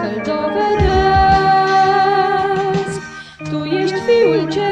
să-l dovedesc. Tu ești fiul cel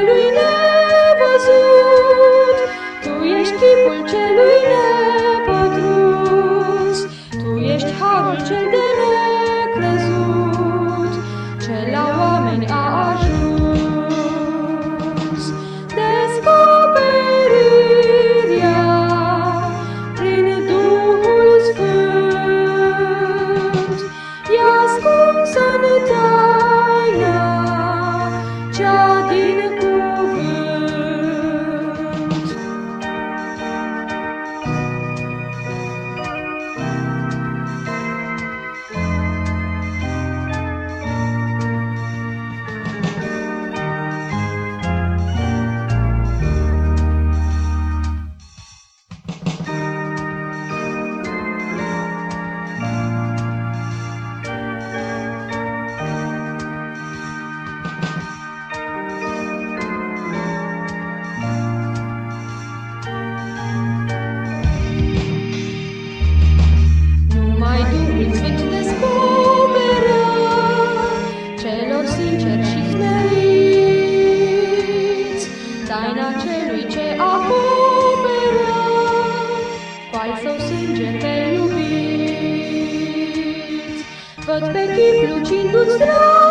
e pedindo os.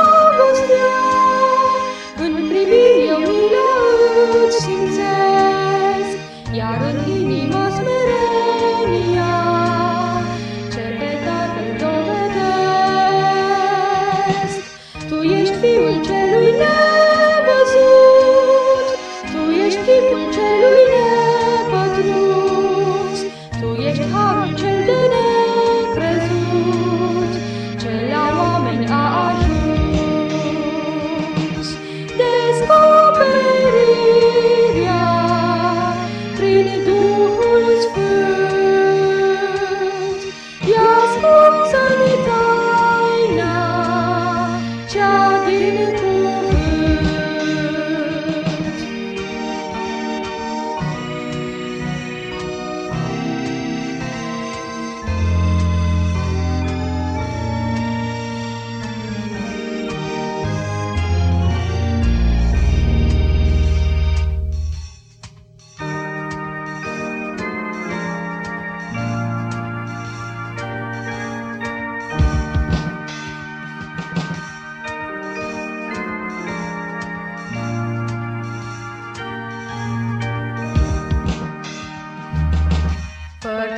脚底土。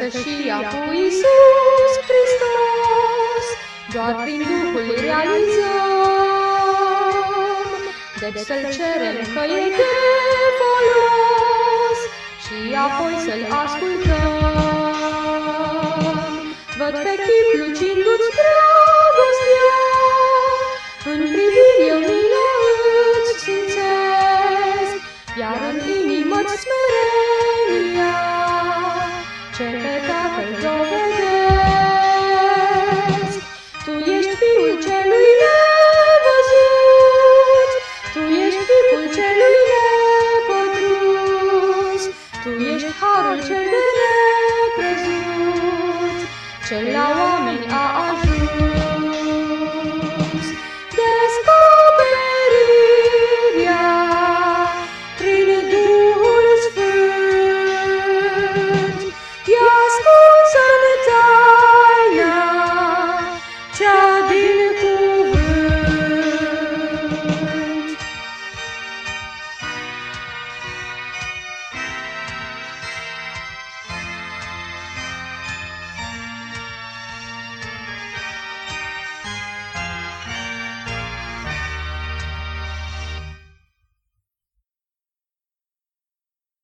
Părtășia cu Iisus Hristos, doar prin Duhul realizăm, Deci să-L cerem că e de ce pe Tatăl dovedesc. Tu ești Fiul celui nevăzut, Tu ești Fiul celui nepătrus, Tu ești Harul cel de necrezut, cel la oameni a